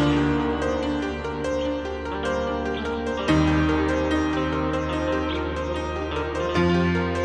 thank you.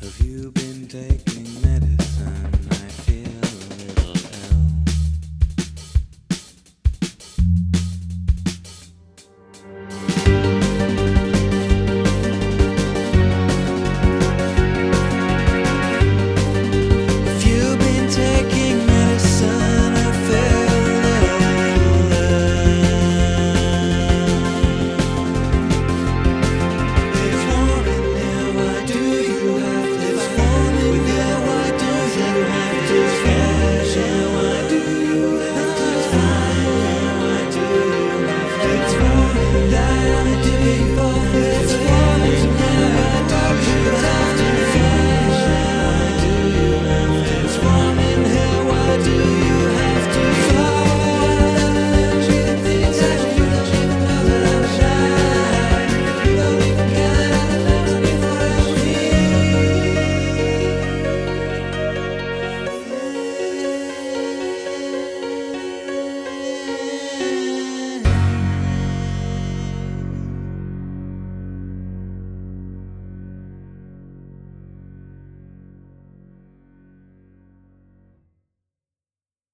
Have you been taking